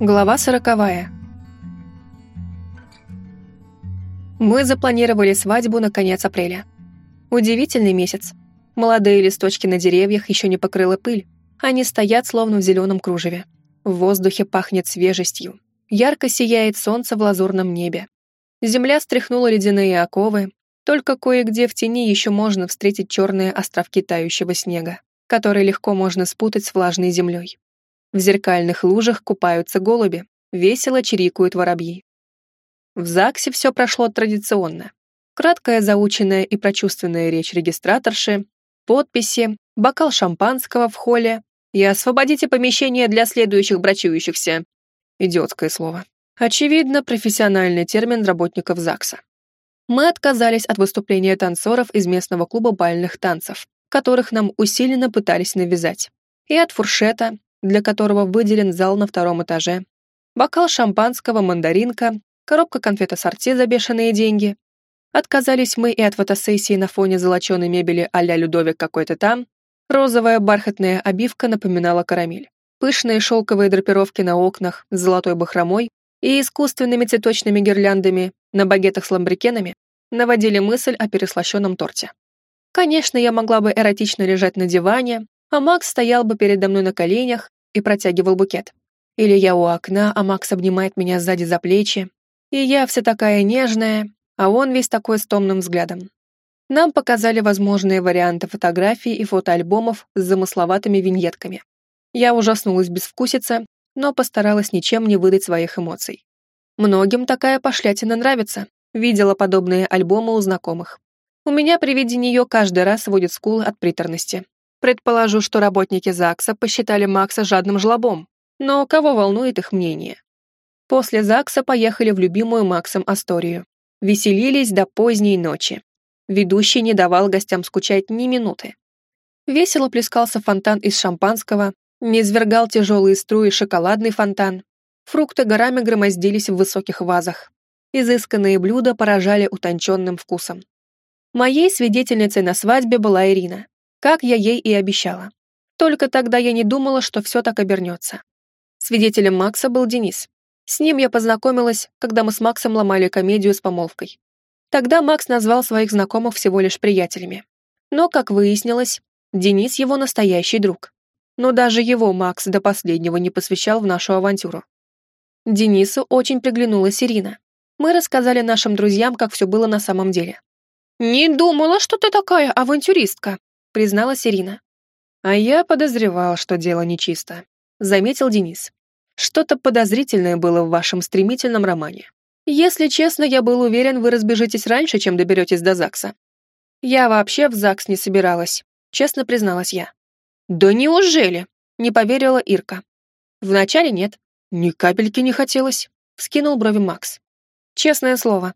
Глава сороковая. Мы запланировали свадьбу на конец апреля. Удивительный месяц. Молодые листочки на деревьях еще не покрыла пыль. Они стоят словно в зеленом кружеве. В воздухе пахнет свежестью. Ярко сияет солнце в лазурном небе. Земля стряхнула ледяные оковы. Только кое-где в тени еще можно встретить черные островки тающего снега, которые легко можно спутать с влажной землей. В зеркальных лужах купаются голуби, весело чирикают воробьи. В ЗАГСе все прошло традиционно. Краткая заученная и прочувственная речь регистраторши, подписи, бокал шампанского в холле и «Освободите помещение для следующих брачующихся». Идиотское слово. Очевидно, профессиональный термин работников ЗАГСа. Мы отказались от выступления танцоров из местного клуба бальных танцев, которых нам усиленно пытались навязать, и от фуршета, для которого выделен зал на втором этаже, бокал шампанского, мандаринка, коробка конфет ассорти за бешеные деньги. Отказались мы и от фотосессии на фоне золоченой мебели а-ля Людовик какой-то там. Розовая бархатная обивка напоминала карамель. Пышные шелковые драпировки на окнах с золотой бахромой и искусственными цветочными гирляндами на багетах с ламбрикенами наводили мысль о переслащенном торте. Конечно, я могла бы эротично лежать на диване, а Макс стоял бы передо мной на коленях и протягивал букет. Или я у окна, а Макс обнимает меня сзади за плечи, и я вся такая нежная, а он весь такой с томным взглядом. Нам показали возможные варианты фотографий и фотоальбомов с замысловатыми виньетками. Я ужаснулась безвкусица, но постаралась ничем не выдать своих эмоций. Многим такая пошлятина нравится, видела подобные альбомы у знакомых. У меня при виде нее каждый раз сводит скулы от приторности. Предположу, что работники ЗАГСа посчитали Макса жадным жлобом, но кого волнует их мнение? После ЗАГСа поехали в любимую Максом Асторию. Веселились до поздней ночи. Ведущий не давал гостям скучать ни минуты. Весело плескался фонтан из шампанского, не извергал тяжелые струи шоколадный фонтан. Фрукты горами громоздились в высоких вазах. Изысканные блюда поражали утонченным вкусом. Моей свидетельницей на свадьбе была Ирина как я ей и обещала. Только тогда я не думала, что все так обернется. Свидетелем Макса был Денис. С ним я познакомилась, когда мы с Максом ломали комедию с помолвкой. Тогда Макс назвал своих знакомых всего лишь приятелями. Но, как выяснилось, Денис его настоящий друг. Но даже его Макс до последнего не посвящал в нашу авантюру. Денису очень приглянулась Ирина. Мы рассказали нашим друзьям, как все было на самом деле. «Не думала, что ты такая авантюристка», призналась Ирина. А я подозревал, что дело нечисто, заметил Денис. Что-то подозрительное было в вашем стремительном романе. Если честно, я был уверен, вы разбежитесь раньше, чем доберетесь до ЗАГСа. Я вообще в ЗАГС не собиралась, честно призналась я. Да неужели? Не поверила Ирка. Вначале нет. Ни капельки не хотелось, вскинул брови Макс. Честное слово.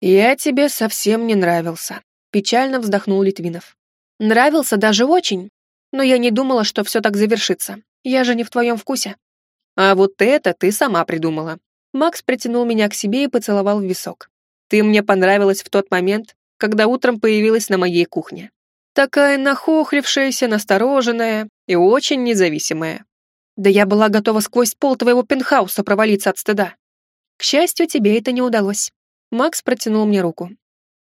Я тебе совсем не нравился, печально вздохнул Литвинов. Нравился даже очень, но я не думала, что все так завершится. Я же не в твоем вкусе. А вот это ты сама придумала. Макс притянул меня к себе и поцеловал в висок. Ты мне понравилась в тот момент, когда утром появилась на моей кухне. Такая нахохлившаяся, настороженная и очень независимая. Да я была готова сквозь пол твоего пентхауса провалиться от стыда. К счастью, тебе это не удалось. Макс протянул мне руку.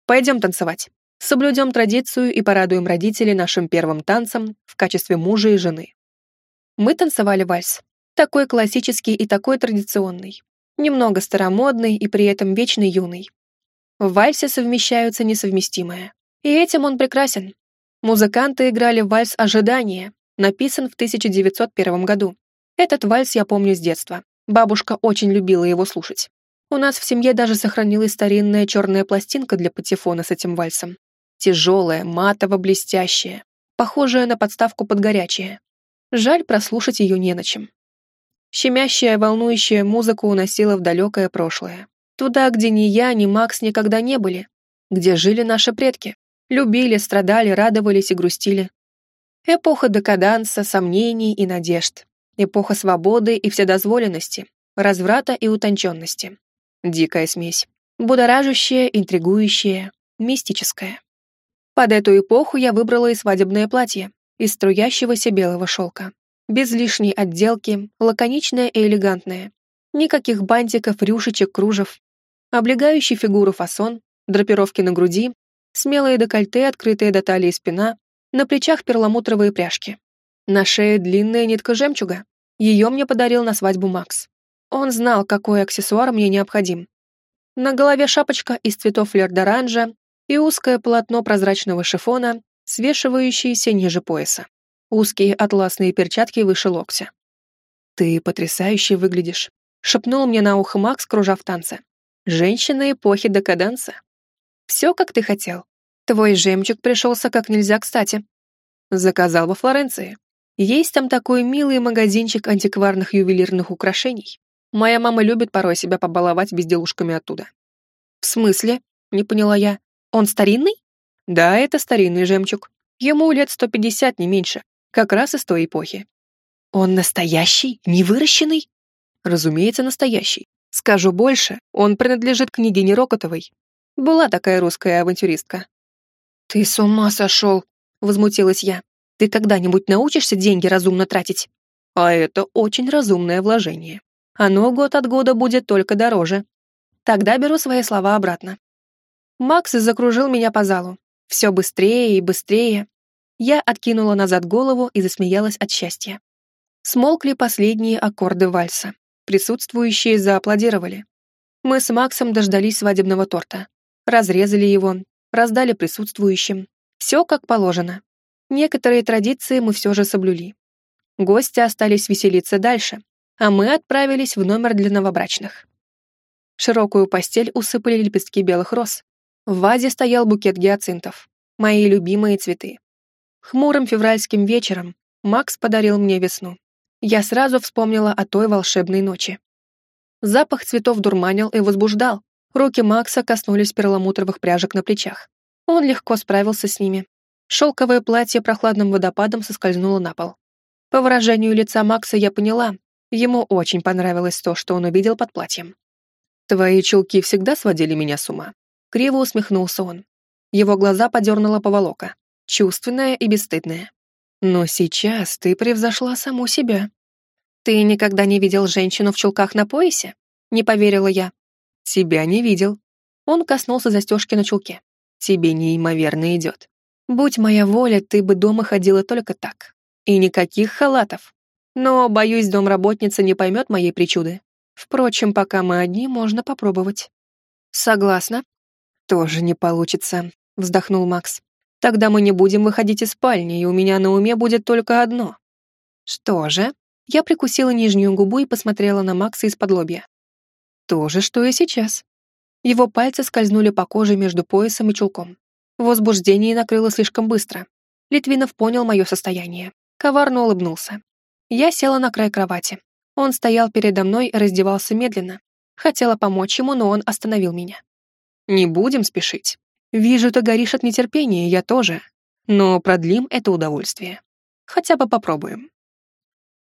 Пойдем танцевать. Соблюдем традицию и порадуем родителей нашим первым танцем в качестве мужа и жены. Мы танцевали вальс. Такой классический и такой традиционный. Немного старомодный и при этом вечно юный. В вальсе совмещаются несовместимое. И этим он прекрасен. Музыканты играли вальс «Ожидание», написан в 1901 году. Этот вальс я помню с детства. Бабушка очень любила его слушать. У нас в семье даже сохранилась старинная черная пластинка для патефона с этим вальсом тяжелая, матово-блестящая, похожая на подставку под горячее. Жаль, прослушать ее не на чем. Щемящая, волнующая музыка уносила в далекое прошлое. Туда, где ни я, ни Макс никогда не были. Где жили наши предки. Любили, страдали, радовались и грустили. Эпоха декаданса, сомнений и надежд. Эпоха свободы и вседозволенности, разврата и утонченности. Дикая смесь. Будоражащая, интригующая, мистическая. Под эту эпоху я выбрала и свадебное платье из струящегося белого шелка. Без лишней отделки, лаконичное и элегантное, Никаких бантиков, рюшечек, кружев. Облегающий фигуру фасон, драпировки на груди, смелые декольте, открытые до талии спина, на плечах перламутровые пряжки. На шее длинная нитка жемчуга. Ее мне подарил на свадьбу Макс. Он знал, какой аксессуар мне необходим. На голове шапочка из цветов флер-д'оранжа и узкое полотно прозрачного шифона, свешивающееся ниже пояса. Узкие атласные перчатки выше локтя. «Ты потрясающе выглядишь», — шепнул мне на ухо Макс, кружа в танце. «Женщина эпохи декаданса». «Все, как ты хотел. Твой жемчуг пришелся как нельзя кстати». Заказал во Флоренции. Есть там такой милый магазинчик антикварных ювелирных украшений. Моя мама любит порой себя побаловать безделушками оттуда. «В смысле?» — не поняла я. «Он старинный?» «Да, это старинный жемчуг. Ему лет сто пятьдесят, не меньше. Как раз из той эпохи». «Он настоящий? Не выращенный?» «Разумеется, настоящий. Скажу больше, он принадлежит княгине Рокотовой. Была такая русская авантюристка». «Ты с ума сошел!» — возмутилась я. «Ты когда-нибудь научишься деньги разумно тратить?» «А это очень разумное вложение оно год от года будет только дороже. Тогда беру свои слова обратно. Макс закружил меня по залу. Все быстрее и быстрее. Я откинула назад голову и засмеялась от счастья. Смолкли последние аккорды вальса. Присутствующие зааплодировали. Мы с Максом дождались свадебного торта. Разрезали его, раздали присутствующим. Все как положено. Некоторые традиции мы все же соблюли. Гости остались веселиться дальше, а мы отправились в номер для новобрачных. Широкую постель усыпали лепестки белых роз. В вазе стоял букет гиацинтов, мои любимые цветы. Хмурым февральским вечером Макс подарил мне весну. Я сразу вспомнила о той волшебной ночи. Запах цветов дурманил и возбуждал. Руки Макса коснулись перламутровых пряжек на плечах. Он легко справился с ними. Шелковое платье прохладным водопадом соскользнуло на пол. По выражению лица Макса я поняла, Ему очень понравилось то, что он увидел под платьем. «Твои чулки всегда сводили меня с ума», — криво усмехнулся он. Его глаза подернула поволока, чувственная и бесстыдная. «Но сейчас ты превзошла саму себя». «Ты никогда не видел женщину в чулках на поясе?» — не поверила я. «Тебя не видел». Он коснулся застежки на чулке. «Тебе неимоверно идет. Будь моя воля, ты бы дома ходила только так. И никаких халатов. Но, боюсь, домработница не поймет моей причуды. Впрочем, пока мы одни, можно попробовать. Согласна. Тоже не получится, вздохнул Макс. Тогда мы не будем выходить из спальни, и у меня на уме будет только одно. Что же? Я прикусила нижнюю губу и посмотрела на Макса из-под лобья. То же, что и сейчас. Его пальцы скользнули по коже между поясом и чулком. Возбуждение накрыло слишком быстро. Литвинов понял мое состояние. Коварно улыбнулся. Я села на край кровати. Он стоял передо мной и раздевался медленно. Хотела помочь ему, но он остановил меня. «Не будем спешить. Вижу, ты горишь от нетерпения, я тоже. Но продлим это удовольствие. Хотя бы попробуем».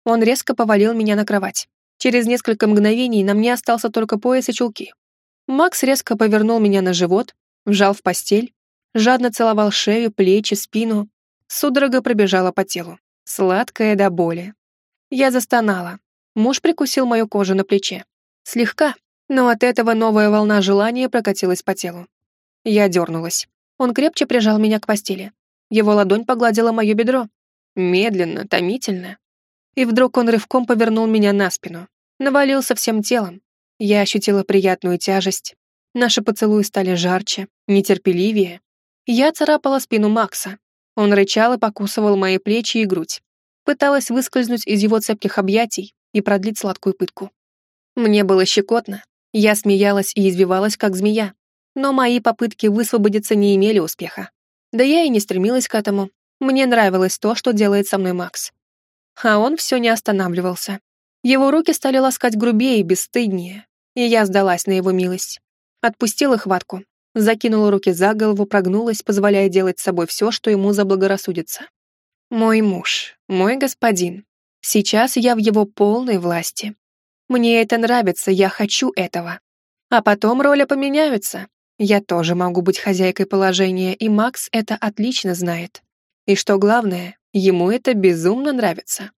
Он резко повалил меня на кровать. Через несколько мгновений на мне остался только пояс и чулки. Макс резко повернул меня на живот, вжал в постель, жадно целовал шею, плечи, спину. Судорога пробежала по телу, сладкая до боли. Я застонала. Муж прикусил мою кожу на плече. Слегка, но от этого новая волна желания прокатилась по телу. Я дернулась. Он крепче прижал меня к постели. Его ладонь погладила мое бедро. Медленно, томительно. И вдруг он рывком повернул меня на спину. Навалился всем телом. Я ощутила приятную тяжесть. Наши поцелуи стали жарче, нетерпеливее. Я царапала спину Макса. Он рычал и покусывал мои плечи и грудь пыталась выскользнуть из его цепких объятий и продлить сладкую пытку. Мне было щекотно, я смеялась и извивалась, как змея, но мои попытки высвободиться не имели успеха. Да я и не стремилась к этому. Мне нравилось то, что делает со мной Макс. А он все не останавливался. Его руки стали ласкать грубее и бесстыднее, и я сдалась на его милость. Отпустила хватку, закинула руки за голову, прогнулась, позволяя делать с собой все, что ему заблагорассудится. Мой муж, мой господин. Сейчас я в его полной власти. Мне это нравится, я хочу этого. А потом роли поменяются. Я тоже могу быть хозяйкой положения, и Макс это отлично знает. И что главное, ему это безумно нравится.